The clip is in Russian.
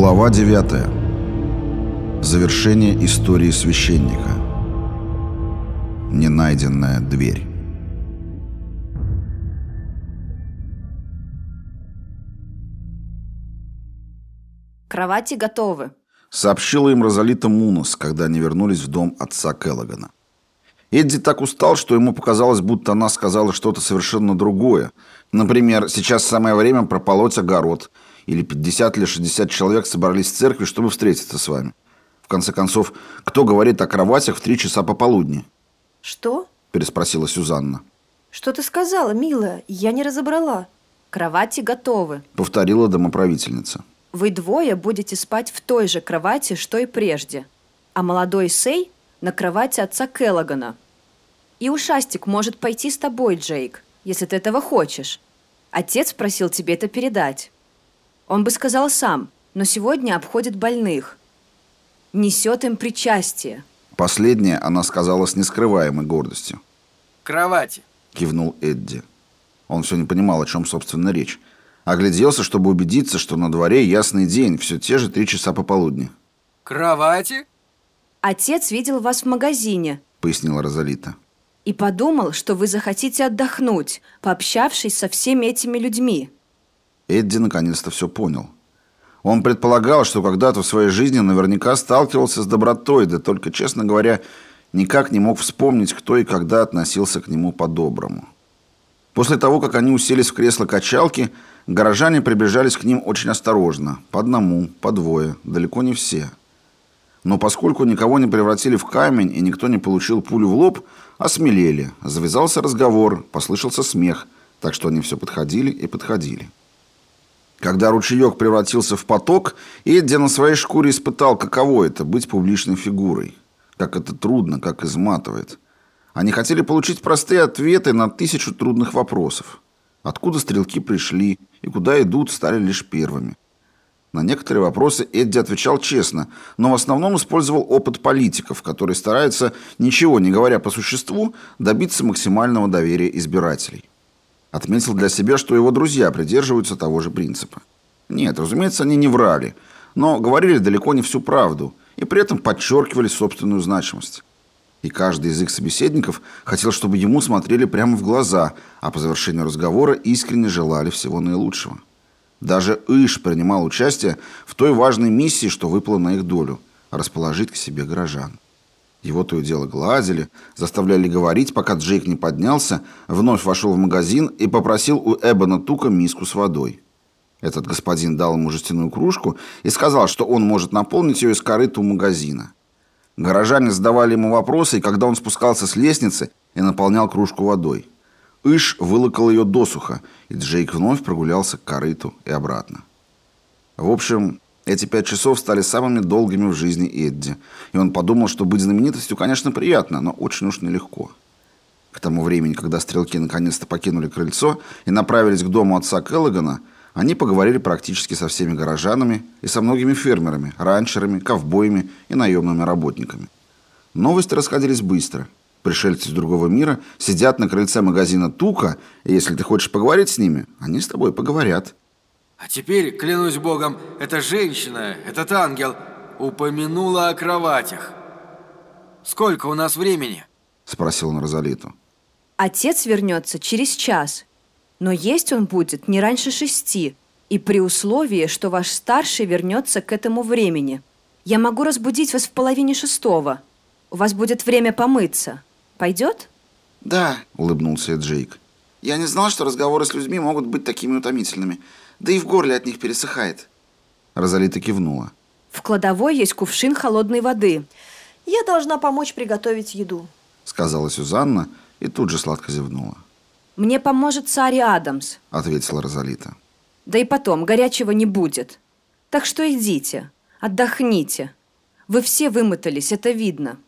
Глава 9. Завершение истории священника. Ненайденная дверь. Кровати готовы. Сообщила им Розалита Мунос, когда они вернулись в дом отца Келлогана. Эдди так устал, что ему показалось, будто она сказала что-то совершенно другое. Например, сейчас самое время прополоть огород. Или 50 или 60 человек собрались в церкви, чтобы встретиться с вами. В конце концов, кто говорит о кроватях в три часа пополудни? Что? Переспросила Сюзанна. Что ты сказала, милая? Я не разобрала. Кровати готовы. Повторила домоправительница. Вы двое будете спать в той же кровати, что и прежде. А молодой Сей на кровати отца Келлогана. И ушастик может пойти с тобой, Джейк, если ты этого хочешь. Отец просил тебе это передать. Он бы сказал сам, но сегодня обходит больных. Несет им причастие. Последнее она сказала с нескрываемой гордостью. Кровати. Кивнул Эдди. Он все не понимал, о чем, собственно, речь. Огляделся, чтобы убедиться, что на дворе ясный день, все те же три часа пополудни. Кровати? Отец видел вас в магазине, Пояснила Розалита. и подумал, что вы захотите отдохнуть, пообщавшись со всеми этими людьми. Эдди наконец-то все понял. Он предполагал, что когда-то в своей жизни наверняка сталкивался с добротой, да только, честно говоря, никак не мог вспомнить, кто и когда относился к нему по-доброму. После того, как они уселись в кресло качалки, горожане приближались к ним очень осторожно, по одному, по двое, далеко не все. Но поскольку никого не превратили в камень и никто не получил пулю в лоб, осмелели, завязался разговор, послышался смех, так что они все подходили и подходили. Когда ручеек превратился в поток, Эдди на своей шкуре испытал, каково это – быть публичной фигурой. Как это трудно, как изматывает. Они хотели получить простые ответы на тысячу трудных вопросов. Откуда стрелки пришли и куда идут, стали лишь первыми. На некоторые вопросы Эдди отвечал честно, но в основном использовал опыт политиков, которые стараются, ничего не говоря по существу, добиться максимального доверия избирателей. Отметил для себя, что его друзья придерживаются того же принципа. Нет, разумеется, они не врали, но говорили далеко не всю правду и при этом подчеркивали собственную значимость. И каждый из их собеседников хотел, чтобы ему смотрели прямо в глаза, а по завершению разговора искренне желали всего наилучшего. Даже Иш принимал участие в той важной миссии, что выпало на их долю – расположить к себе горожан. Его то и дело гладили, заставляли говорить, пока Джейк не поднялся, вновь вошел в магазин и попросил у Эбона Тука миску с водой. Этот господин дал ему жестяную кружку и сказал, что он может наполнить ее из корыта у магазина. Горожане задавали ему вопросы, и когда он спускался с лестницы и наполнял кружку водой. Иш вылокал ее досуха, и Джейк вновь прогулялся к корыту и обратно. В общем, эти пять часов стали самыми долгими в жизни Эдди, и он подумал, что быть знаменитостью, конечно, приятно, но очень уж нелегко. К тому времени, когда стрелки наконец-то покинули крыльцо и направились к дому отца Келлогана, они поговорили практически со всеми горожанами и со многими фермерами, ранчерами, ковбоями и наемными работниками. Новости расходились быстро. Пришельцы из другого мира сидят на крыльце магазина Тука, и если ты хочешь поговорить с ними, они с тобой поговорят. А теперь, клянусь богом, эта женщина, этот ангел, упомянула о кроватях. Сколько у нас времени? Спросил он Розалиту. Отец вернется через час, но есть он будет не раньше шести, и при условии, что ваш старший вернется к этому времени. Я могу разбудить вас в половине шестого. У вас будет время помыться. Пойдет? «Да», — улыбнулся Джейк. «Я не знал, что разговоры с людьми могут быть такими утомительными. Да и в горле от них пересыхает». Розалита кивнула. В кладовой есть кувшин холодной воды. Я должна помочь приготовить еду. Сказала Сюзанна и тут же сладко зевнула. Мне поможет Сари Адамс. Ответила Розалита. Да и потом, горячего не будет. Так что идите, отдохните. Вы все вымотались, это видно.